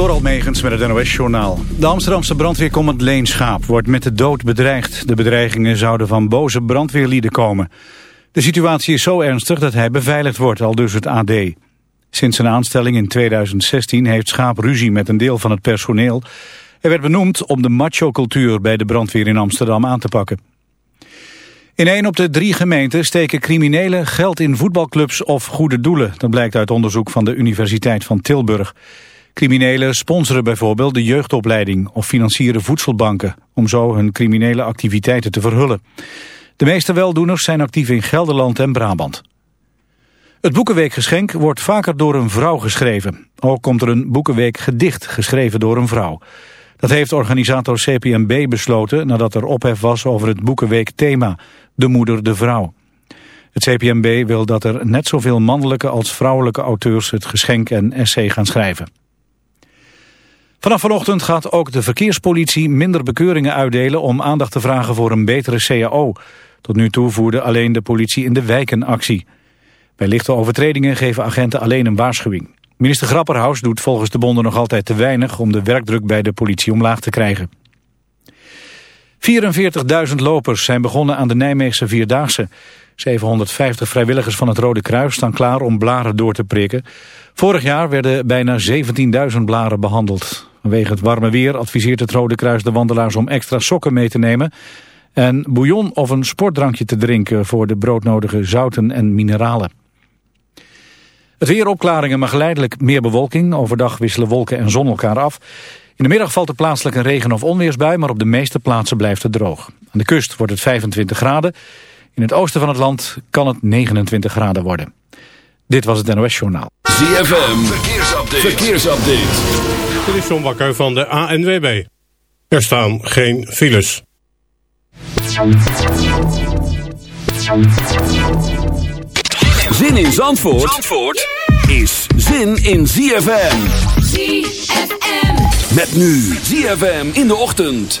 Door Almegens met het NOS-journaal. De Amsterdamse brandweercommand Leen Schaap wordt met de dood bedreigd. De bedreigingen zouden van boze brandweerlieden komen. De situatie is zo ernstig dat hij beveiligd wordt, al dus het AD. Sinds zijn aanstelling in 2016 heeft Schaap ruzie met een deel van het personeel. Hij werd benoemd om de macho-cultuur bij de brandweer in Amsterdam aan te pakken. In een op de drie gemeenten steken criminelen geld in voetbalclubs of goede doelen. Dat blijkt uit onderzoek van de Universiteit van Tilburg. Criminelen sponsoren bijvoorbeeld de jeugdopleiding of financieren voedselbanken om zo hun criminele activiteiten te verhullen. De meeste weldoeners zijn actief in Gelderland en Brabant. Het Boekenweekgeschenk wordt vaker door een vrouw geschreven. Ook komt er een Boekenweek gedicht geschreven door een vrouw. Dat heeft organisator CPMB besloten nadat er ophef was over het Boekenweek thema, de moeder de vrouw. Het CPMB wil dat er net zoveel mannelijke als vrouwelijke auteurs het geschenk en essay gaan schrijven. Vanaf vanochtend gaat ook de verkeerspolitie minder bekeuringen uitdelen om aandacht te vragen voor een betere CAO. Tot nu toe voerde alleen de politie in de wijken actie. Bij lichte overtredingen geven agenten alleen een waarschuwing. Minister Grapperhaus doet volgens de bonden nog altijd te weinig om de werkdruk bij de politie omlaag te krijgen. 44.000 lopers zijn begonnen aan de Nijmeegse Vierdaagse. 750 vrijwilligers van het Rode Kruis staan klaar om blaren door te prikken. Vorig jaar werden bijna 17.000 blaren behandeld. Vanwege het warme weer adviseert het Rode Kruis de wandelaars om extra sokken mee te nemen... en bouillon of een sportdrankje te drinken voor de broodnodige zouten en mineralen. Het weer opklaringen, maar geleidelijk meer bewolking. Overdag wisselen wolken en zon elkaar af. In de middag valt er plaatselijk een regen- of onweersbui... maar op de meeste plaatsen blijft het droog. Aan de kust wordt het 25 graden. In het oosten van het land kan het 29 graden worden. Dit was het NOS Journaal. ZFM, verkeersupdate. verkeersupdate. Dit is John Bakker van de ANWB. Er staan geen files. Zin in Zandvoort, Zandvoort is zin in ZFM. ZFM. Met nu ZFM in de ochtend.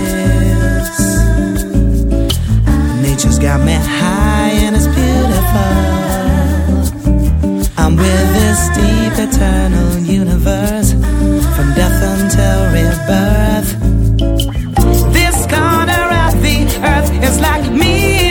got me high and it's beautiful. I'm with this deep eternal universe from death until rebirth. This corner of the earth is like me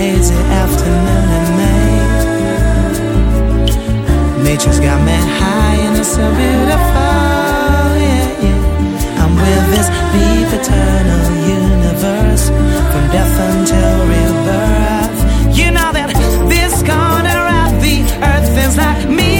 Hazy afternoon in May. Nature's got me high and it's so beautiful. Yeah, yeah. I'm with this deep eternal universe from death until rebirth. You know that this corner of the earth is like me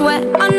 me. I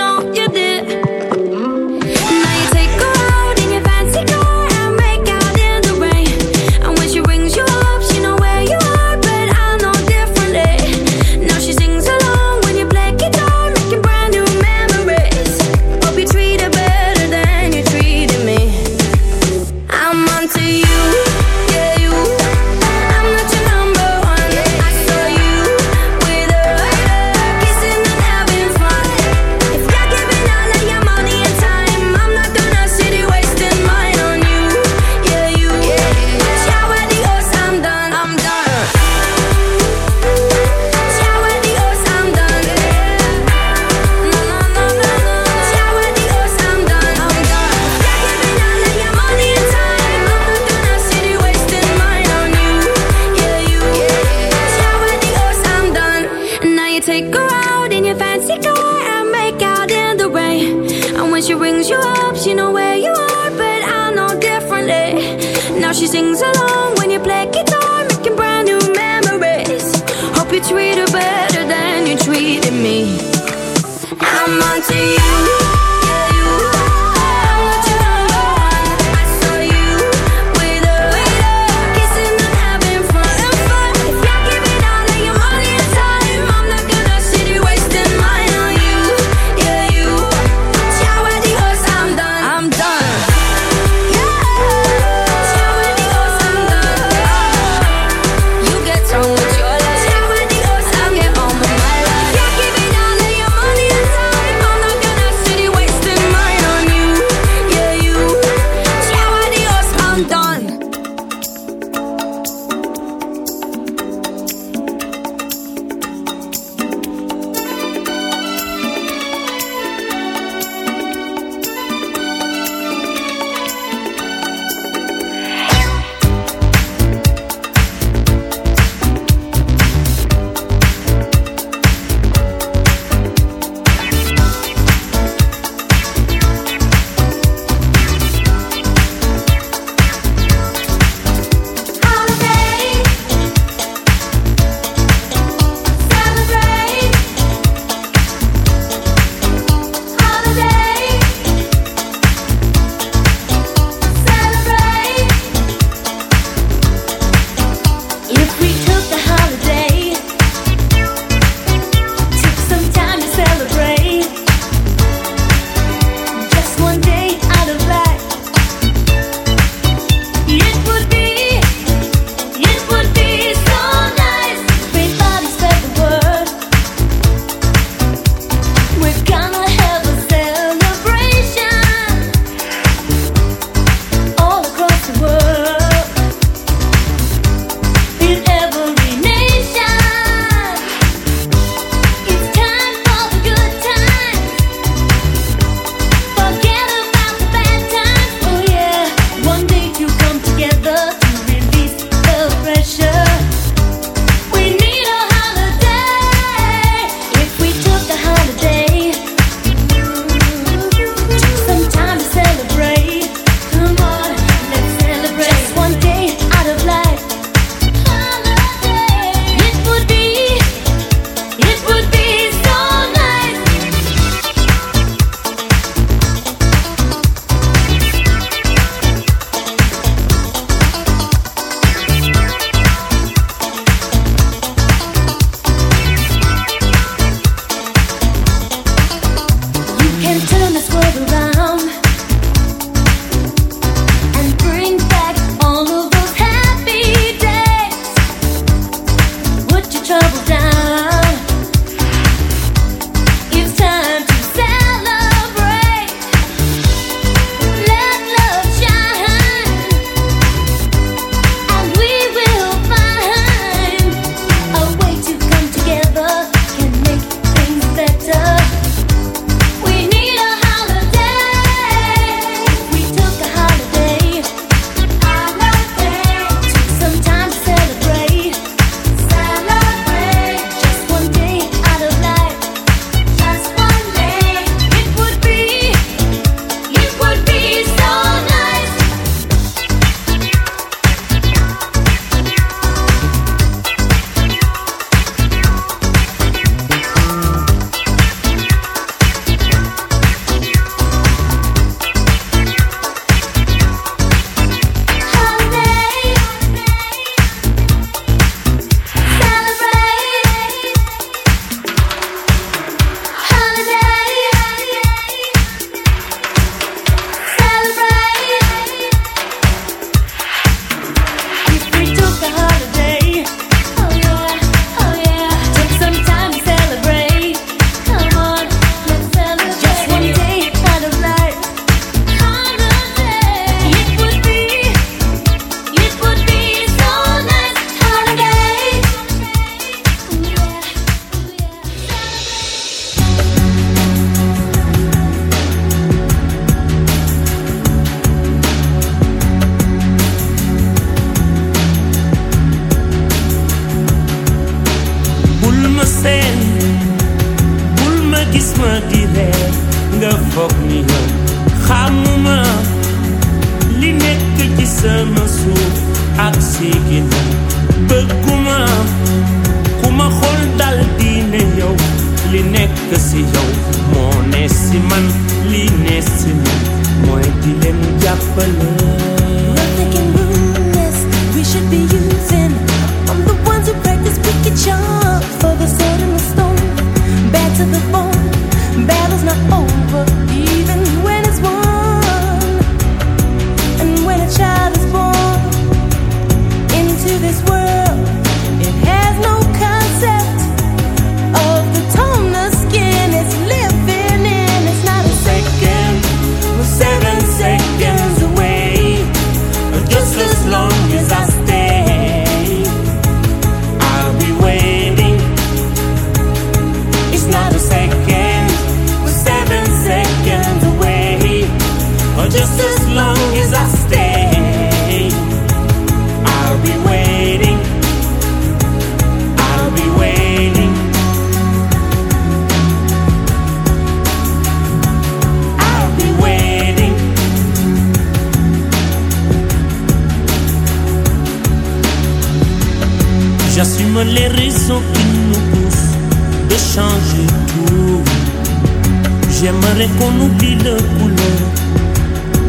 J'aimerais qu'on oublie le couleur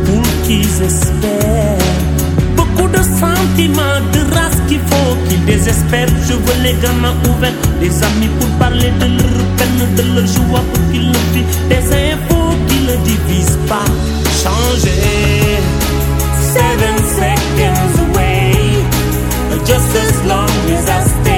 pour qu'ils espèrent. Beaucoup de sentiments, de race qu'il faut qu'ils désespèrent. Je veux les gamins ouverts, des amis pour parler de leur peine, de leur joie pour qu'ils le vivent. Des infos qui ne divisent pas. Changer. Seven seconds away, just as long as I stay.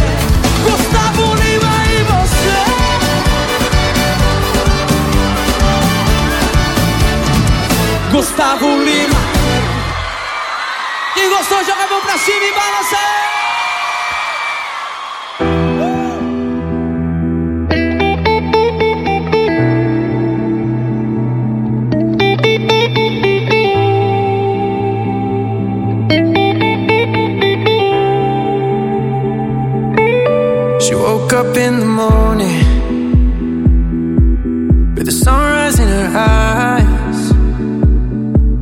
Gustavo Lima Quem gostou, joga a mão pra cima e balança She woke up in the morning with the sunrise in her eyes.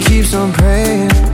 Keeps on praying.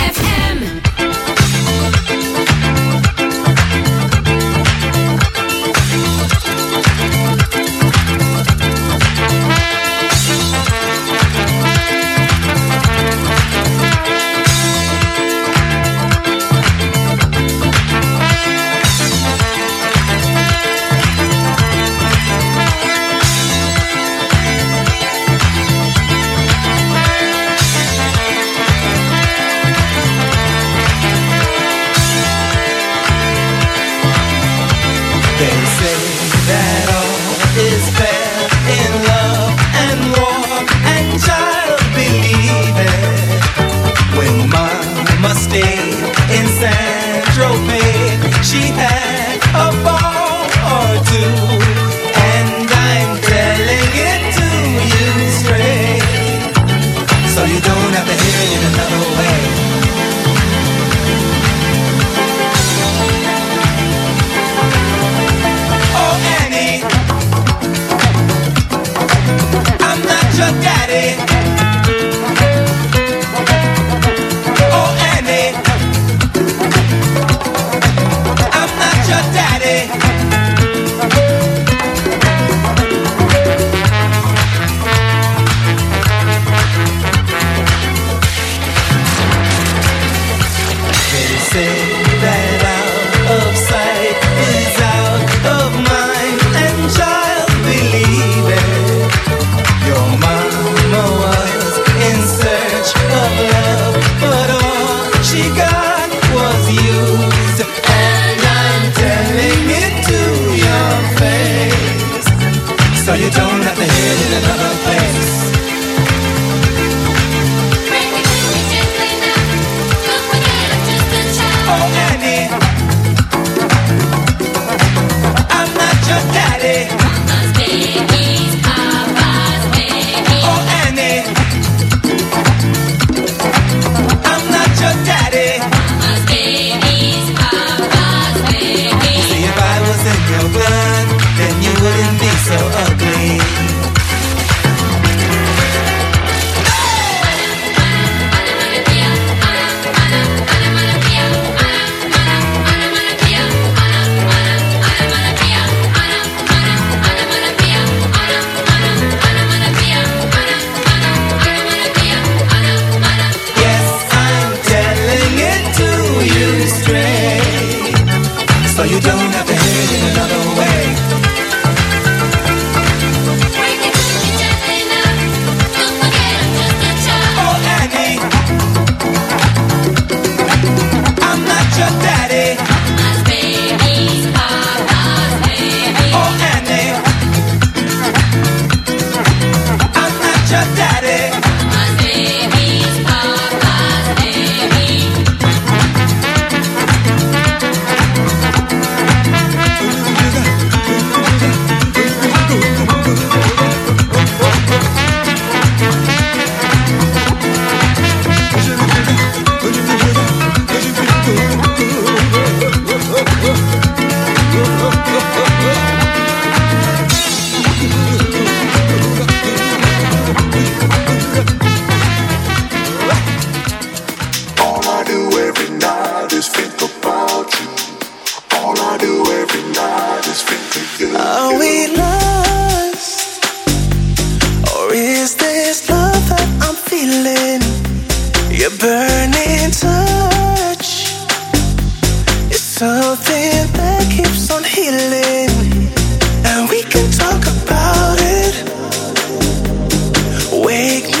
Wake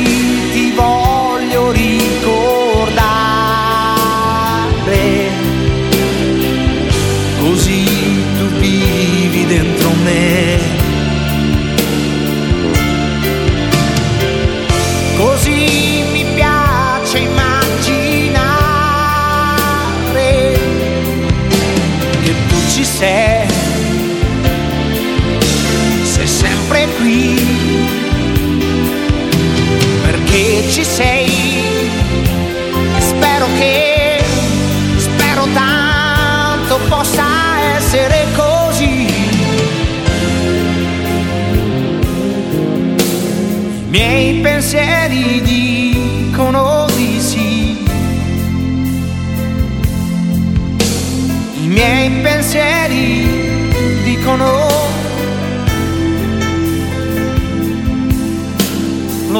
qui, perché ci sei, spero che, spero tanto possa essere così. Miei pensieri di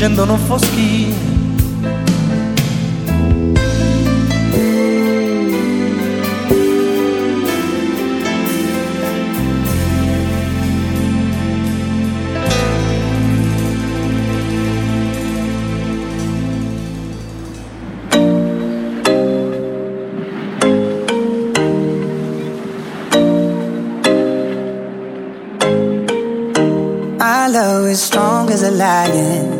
scendono foschi. Love is strong as a lion,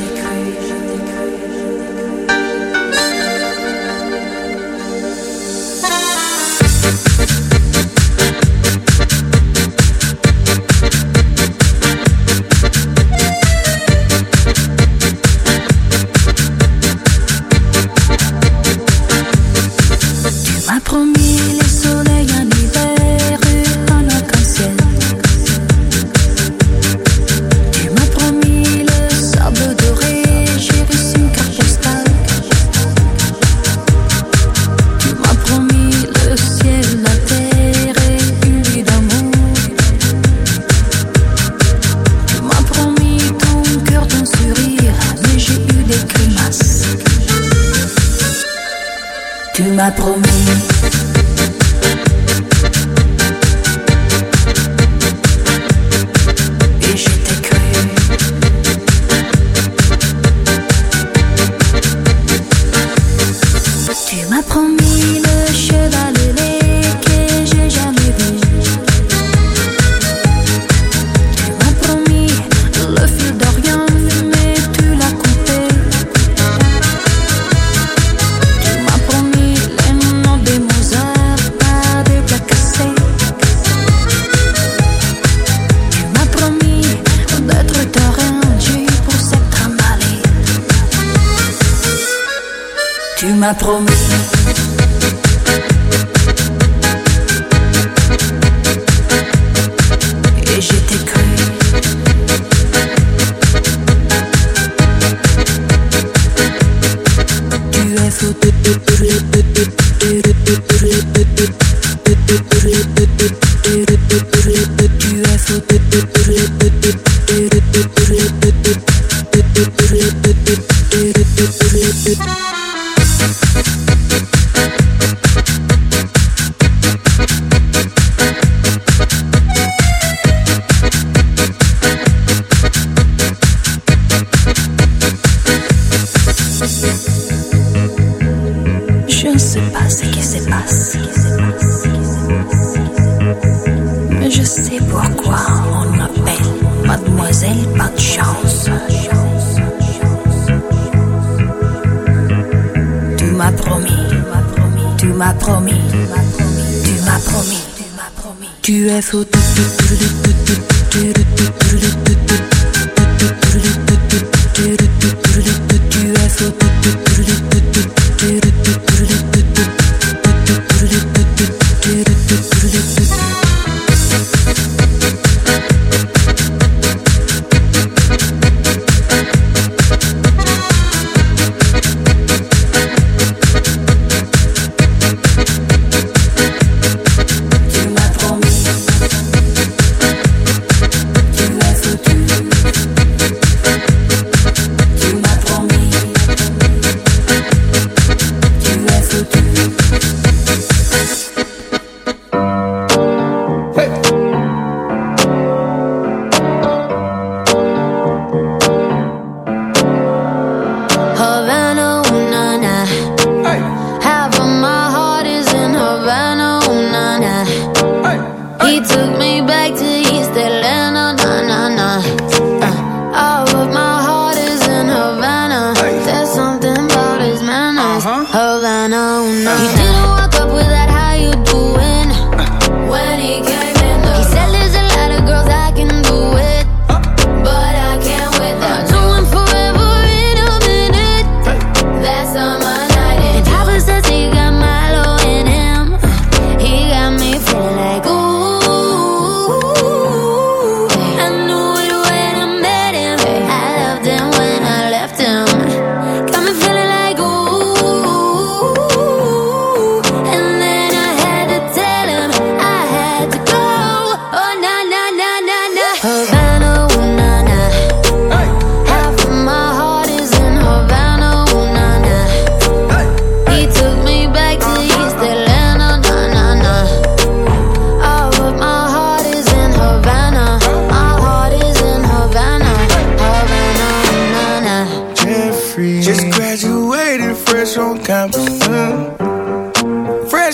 m'as promis.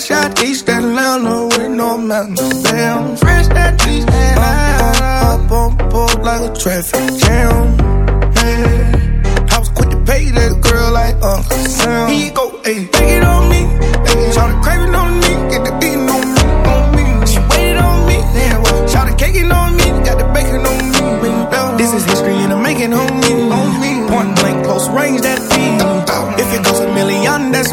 shot East Atlanta with no mountains. Damn, fresh that East Atlanta. Up on board like a traffic jam. Yeah. I was quick to pay that girl like Uncle Sam. He go, hey, take it on me. Hey, shout the craving on me, get the beating on me, on me. She waited on me, damn. Shout the caking on me, got the bacon on me. This is history and I'm making homie. On me, point blank, close range, that beat. If it goes a million, that's